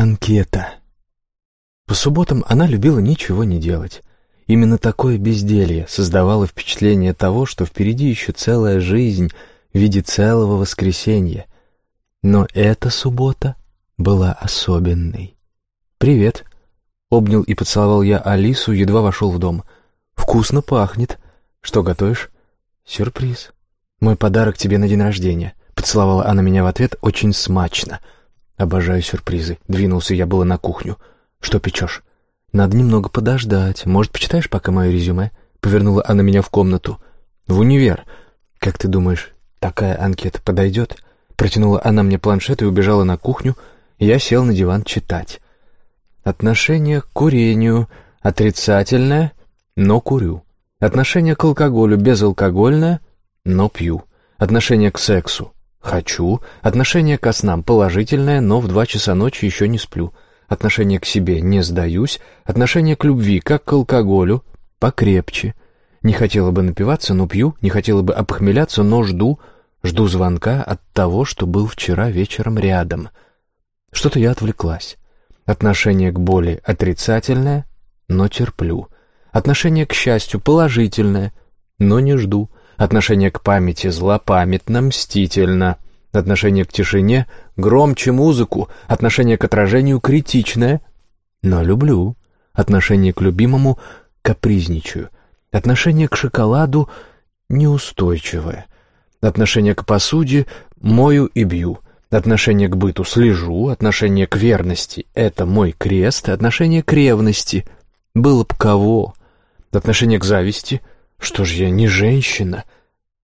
Анкета. По субботам она любила ничего не делать. Именно такое безделье создавало впечатление того, что впереди еще целая жизнь в виде целого воскресенья. Но эта суббота была особенной. «Привет», — обнял и поцеловал я Алису, едва вошел в дом. «Вкусно пахнет. Что готовишь?» «Сюрприз. Мой подарок тебе на день рождения». Поцеловала она меня в ответ очень смачно. «Обожаю сюрпризы». Двинулся я было на кухню. «Что печешь?» «Надо немного подождать. Может, почитаешь пока мое резюме?» Повернула она меня в комнату. «В универ. Как ты думаешь, такая анкета подойдет?» Протянула она мне планшет и убежала на кухню. Я сел на диван читать. Отношение к курению отрицательное, но курю. Отношение к алкоголю безалкогольное, но пью. Отношение к сексу хочу. Отношение к снам положительное, но в два часа ночи еще не сплю. Отношение к себе не сдаюсь. Отношение к любви, как к алкоголю, покрепче. Не хотела бы напиваться, но пью. Не хотела бы опохмеляться, но жду. Жду звонка от того, что был вчера вечером рядом. Что-то я отвлеклась. Отношение к боли отрицательное, но терплю. Отношение к счастью положительное, но не жду. Отношение к памяти злопамятно, мстительно. Отношение к тишине громче музыку. Отношение к отражению критичное, но люблю. Отношение к любимому капризничаю. Отношение к шоколаду неустойчивое. Отношение к посуде мою и бью. Отношение к быту слежу. Отношение к верности — это мой крест. Отношение к ревности — было б кого. Отношение к зависти — что ж я не женщина?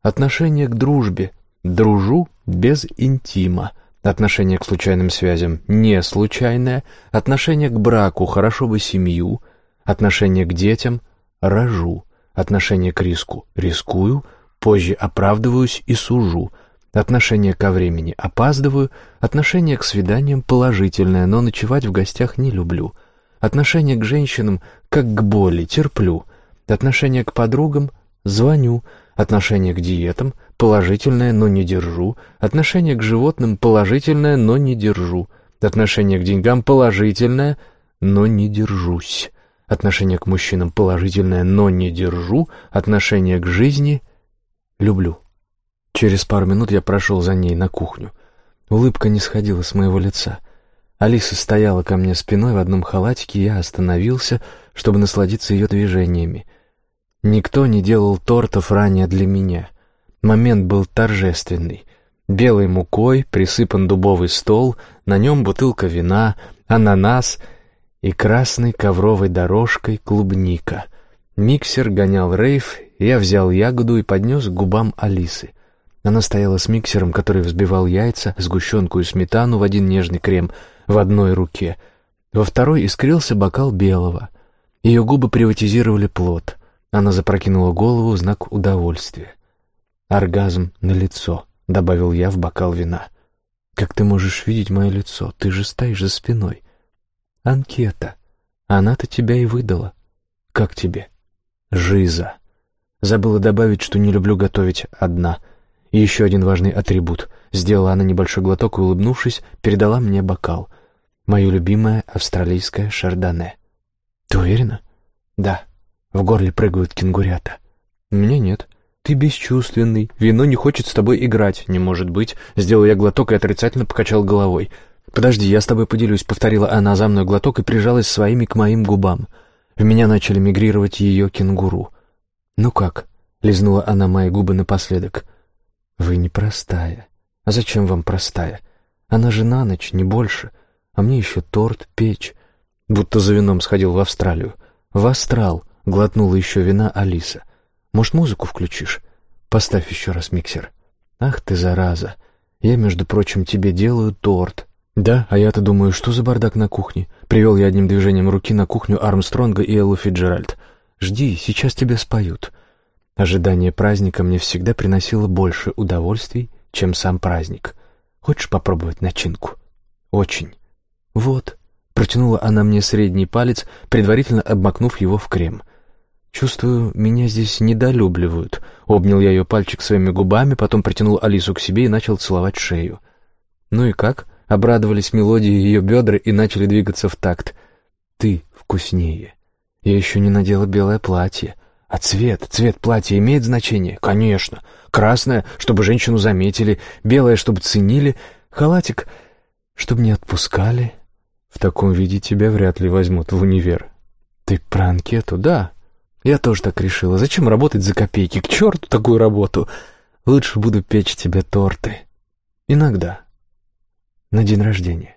Отношение к дружбе. Дружу без интима. Отношение к случайным связям не случайное. Отношение к браку хорошо бы семью. Отношение к детям рожу. Отношение к риску рискую. Позже оправдываюсь и сужу. Отношение ко времени опаздываю. Отношение к свиданиям положительное, но ночевать в гостях не люблю. Отношение к женщинам как к боли терплю. Отношение к подругам звоню. Отношение к диетам положительное, но не держу. Отношение к животным положительное, но не держу. Отношение к деньгам положительное, но не держусь. Отношение к мужчинам положительное, но не держу. Отношение к жизни люблю. Через пару минут я прошел за ней на кухню. Улыбка не сходила с моего лица. Алиса стояла ко мне спиной в одном халатике, я остановился, чтобы насладиться ее движениями. Никто не делал тортов ранее для меня. Момент был торжественный. Белой мукой присыпан дубовый стол, на нем бутылка вина, ананас и красной ковровой дорожкой клубника. Миксер гонял рейв, я взял ягоду и поднес к губам Алисы. Она стояла с миксером, который взбивал яйца, сгущенку и сметану в один нежный крем в одной руке. Во второй искрился бокал белого. Ее губы приватизировали плод — она запрокинула голову в знак удовольствия. «Оргазм на лицо», — добавил я в бокал вина. «Как ты можешь видеть мое лицо? Ты же стоишь за спиной». «Анкета. Она-то тебя и выдала». «Как тебе?» «Жиза». Забыла добавить, что не люблю готовить одна. И еще один важный атрибут. Сделала она небольшой глоток и, улыбнувшись, передала мне бокал. Мое любимое австралийское шардоне. «Ты уверена?» «Да». В горле прыгают кенгурята. Меня нет. Ты бесчувственный. Вино не хочет с тобой играть. Не может быть. Сделал я глоток и отрицательно покачал головой. «Подожди, я с тобой поделюсь», — повторила она за мной глоток и прижалась своими к моим губам. В меня начали мигрировать ее кенгуру. «Ну как?» — лизнула она мои губы напоследок. «Вы непростая. А зачем вам простая? Она же на ночь, не больше. А мне еще торт печь. Будто за вином сходил в Австралию. В астрал. Глотнула еще вина Алиса. «Может, музыку включишь? Поставь еще раз миксер». «Ах ты, зараза! Я, между прочим, тебе делаю торт». «Да, а я-то думаю, что за бардак на кухне?» Привел я одним движением руки на кухню Армстронга и Эллу Фиджеральд. «Жди, сейчас тебя споют». Ожидание праздника мне всегда приносило больше удовольствий, чем сам праздник. Хочешь попробовать начинку? Очень. Вот. Протянула она мне средний палец, предварительно обмакнув его в крем — «Чувствую, меня здесь недолюбливают». Обнял я ее пальчик своими губами, потом притянул Алису к себе и начал целовать шею. «Ну и как?» — обрадовались мелодии ее бедра и начали двигаться в такт. «Ты вкуснее. Я еще не надела белое платье. А цвет, цвет платья имеет значение? Конечно. Красное, чтобы женщину заметили, белое, чтобы ценили, халатик, чтобы не отпускали. В таком виде тебя вряд ли возьмут в универ. Ты про анкету, да? Я тоже так решила. Зачем работать за копейки? К черту такую работу. Лучше буду печь тебе торты. Иногда. На день рождения.